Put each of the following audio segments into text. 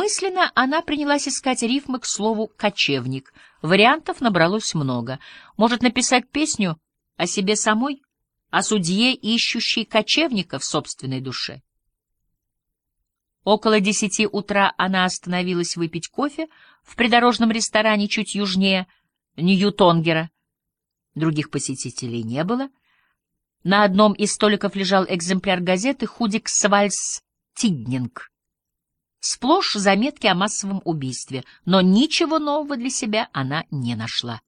Мысленно она принялась искать рифмы к слову «кочевник». Вариантов набралось много. Может написать песню о себе самой, о судье, ищущей кочевника в собственной душе. Около десяти утра она остановилась выпить кофе в придорожном ресторане чуть южнее Ньютонгера. Других посетителей не было. На одном из столиков лежал экземпляр газеты «Худик Свальс Тиднинг». Сплошь заметки о массовом убийстве, но ничего нового для себя она не нашла.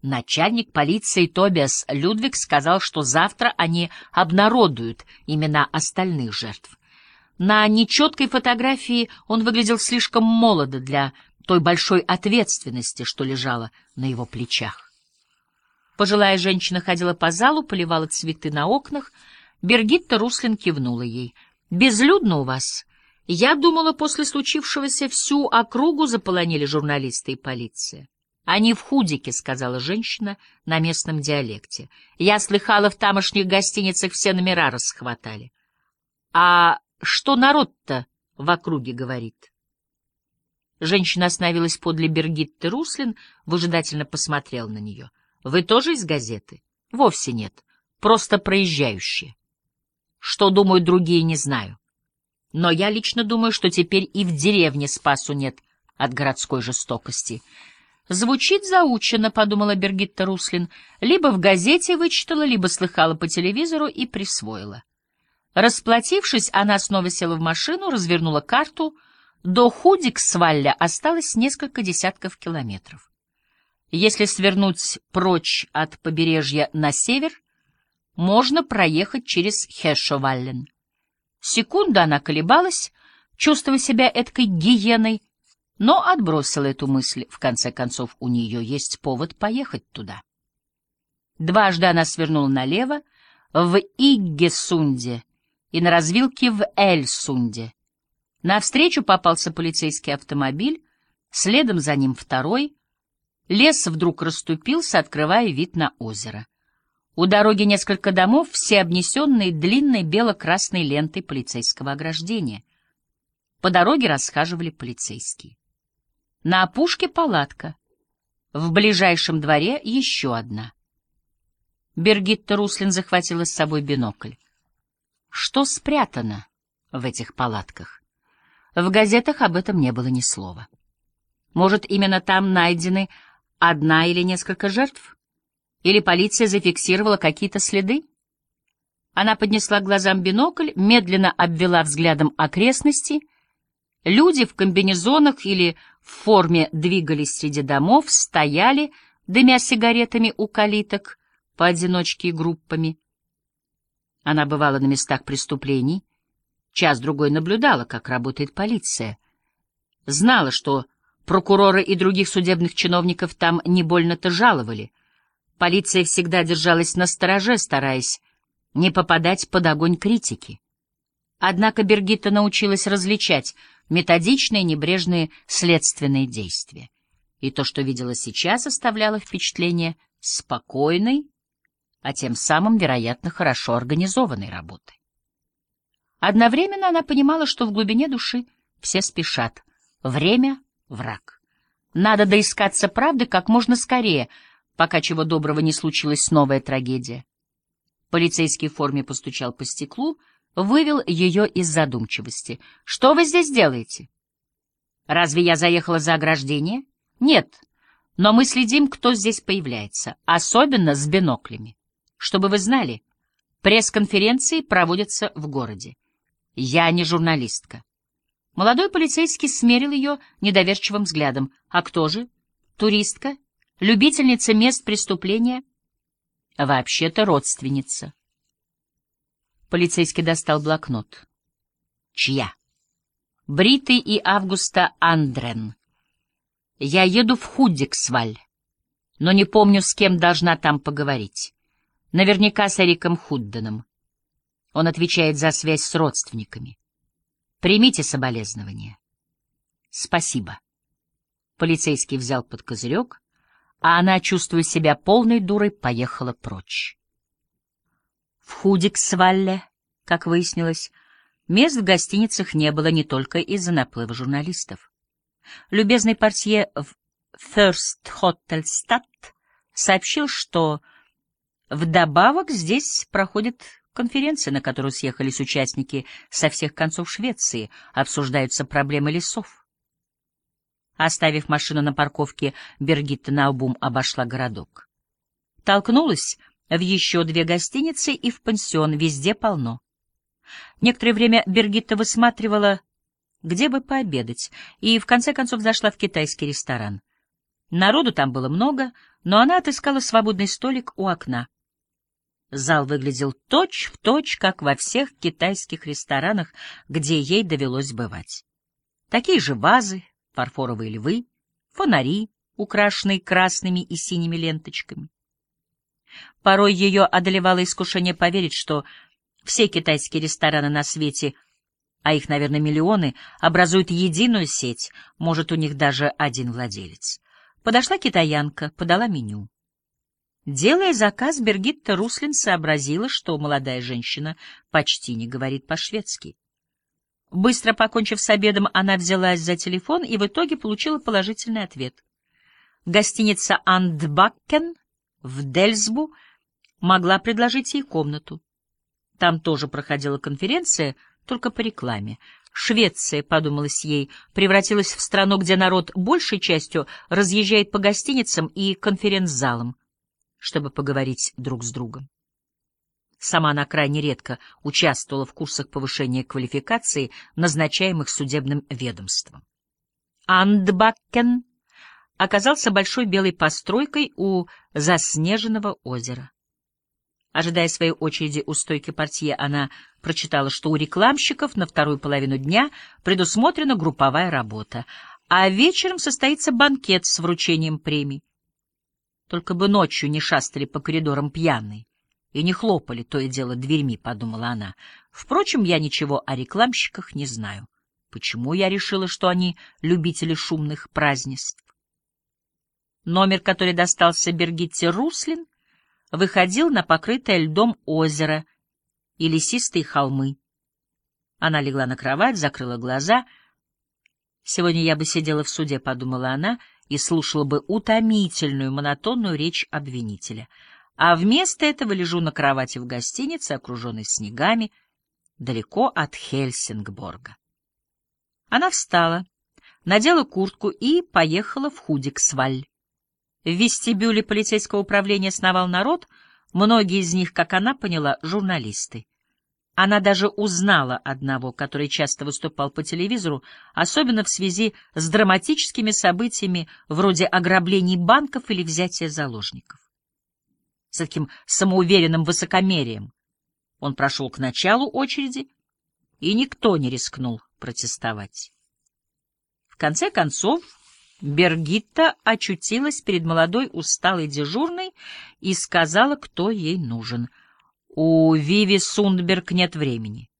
Начальник полиции Тобиас Людвиг сказал, что завтра они обнародуют имена остальных жертв. На нечеткой фотографии он выглядел слишком молодо для той большой ответственности, что лежала на его плечах. Пожилая женщина ходила по залу, поливала цветы на окнах. Бергитта Руслин кивнула ей. «Безлюдно у вас?» Я думала, после случившегося всю округу заполонили журналисты и полиция. Они в худике, — сказала женщина на местном диалекте. Я слыхала, в тамошних гостиницах все номера расхватали. А что народ-то в округе говорит? Женщина остановилась подле Бергитты Руслин, выжидательно посмотрела на нее. — Вы тоже из газеты? — Вовсе нет. Просто проезжающие. Что думают другие, не знаю. Но я лично думаю, что теперь и в деревне спасу нет от городской жестокости. Звучит заучено, — подумала Бергитта Руслин. Либо в газете вычитала, либо слыхала по телевизору и присвоила. Расплатившись, она снова села в машину, развернула карту. До Худиксвалля осталось несколько десятков километров. Если свернуть прочь от побережья на север, можно проехать через Хешоваллен. Секунду она колебалась, чувствуя себя эткой гиеной, но отбросила эту мысль. В конце концов, у нее есть повод поехать туда. Дважды она свернула налево, в Иггесунде и на развилке в Эльсунде. Навстречу попался полицейский автомобиль, следом за ним второй. Лес вдруг расступился, открывая вид на озеро. У дороги несколько домов, все обнесенные длинной бело-красной лентой полицейского ограждения. По дороге расхаживали полицейские. На опушке палатка. В ближайшем дворе еще одна. Бергитта Руслин захватила с собой бинокль. Что спрятано в этих палатках? В газетах об этом не было ни слова. Может, именно там найдены одна или несколько жертв? Или полиция зафиксировала какие-то следы? Она поднесла глазам бинокль, медленно обвела взглядом окрестности. Люди в комбинезонах или в форме двигались среди домов, стояли, дымя сигаретами у калиток, поодиночке и группами. Она бывала на местах преступлений, час-другой наблюдала, как работает полиция. Знала, что прокуроры и других судебных чиновников там не больно-то жаловали — Полиция всегда держалась на стороже, стараясь не попадать под огонь критики. Однако Бергитта научилась различать методичные, небрежные следственные действия. И то, что видела сейчас, оставляло впечатление спокойной, а тем самым, вероятно, хорошо организованной работы. Одновременно она понимала, что в глубине души все спешат. Время — враг. Надо доискаться правды как можно скорее — пока чего доброго не случилась новая трагедия. Полицейский в форме постучал по стеклу, вывел ее из задумчивости. — Что вы здесь делаете? — Разве я заехала за ограждение? — Нет, но мы следим, кто здесь появляется, особенно с биноклями. Чтобы вы знали, пресс-конференции проводятся в городе. Я не журналистка. Молодой полицейский смерил ее недоверчивым взглядом. — А кто же? Туристка? Любительница мест преступления, а вообще-то родственница. Полицейский достал блокнот. Чья? Бриты и Августа Андрен. Я еду в Худдиксваль, но не помню, с кем должна там поговорить. Наверняка с Эриком Худденом. Он отвечает за связь с родственниками. Примите соболезнования. Спасибо. Полицейский взял под козырек, а она, чувствуя себя полной дурой, поехала прочь. В Худиксвалле, как выяснилось, Мест в гостиницах не было не только из-за наплыва журналистов. Любезный портье в First Hotel Stadt сообщил, что вдобавок здесь проходит конференция, на которую съехались участники со всех концов Швеции, обсуждаются проблемы лесов. Оставив машину на парковке, Бергитта наобум обошла городок. Толкнулась в еще две гостиницы и в пансион, везде полно. Некоторое время Бергитта высматривала, где бы пообедать, и в конце концов зашла в китайский ресторан. Народу там было много, но она отыскала свободный столик у окна. Зал выглядел точь-в-точь, точь, как во всех китайских ресторанах, где ей довелось бывать. Такие же вазы, фарфоровые львы, фонари, украшенные красными и синими ленточками. Порой ее одолевало искушение поверить, что все китайские рестораны на свете, а их, наверное, миллионы, образуют единую сеть, может, у них даже один владелец. Подошла китаянка, подала меню. Делая заказ, Бергитта Руслин сообразила, что молодая женщина почти не говорит по-шведски. Быстро покончив с обедом, она взялась за телефон и в итоге получила положительный ответ. Гостиница «Андбакен» в Дельсбу могла предложить ей комнату. Там тоже проходила конференция, только по рекламе. Швеция, подумалось ей, превратилась в страну, где народ большей частью разъезжает по гостиницам и конференц-залам, чтобы поговорить друг с другом. Сама она крайне редко участвовала в курсах повышения квалификации, назначаемых судебным ведомством. Андбакен оказался большой белой постройкой у заснеженного озера. Ожидая своей очереди у стойки портье, она прочитала, что у рекламщиков на вторую половину дня предусмотрена групповая работа, а вечером состоится банкет с вручением премий. Только бы ночью не шастали по коридорам пьяные и не хлопали то и дело дверьми, — подумала она. Впрочем, я ничего о рекламщиках не знаю. Почему я решила, что они любители шумных празднеств? Номер, который достался Бергитте Руслин, выходил на покрытое льдом озеро и лесистые холмы. Она легла на кровать, закрыла глаза. «Сегодня я бы сидела в суде», — подумала она, и слушала бы утомительную, монотонную речь обвинителя. А вместо этого лежу на кровати в гостинице, окруженной снегами, далеко от Хельсингборга. Она встала, надела куртку и поехала в Худиксваль. В вестибюле полицейского управления сновал народ, многие из них, как она поняла, журналисты. Она даже узнала одного, который часто выступал по телевизору, особенно в связи с драматическими событиями вроде ограблений банков или взятия заложников. С таким самоуверенным высокомерием он прошел к началу очереди, и никто не рискнул протестовать. В конце концов, Бергитта очутилась перед молодой усталой дежурной и сказала, кто ей нужен. У Виви Сундберг нет времени.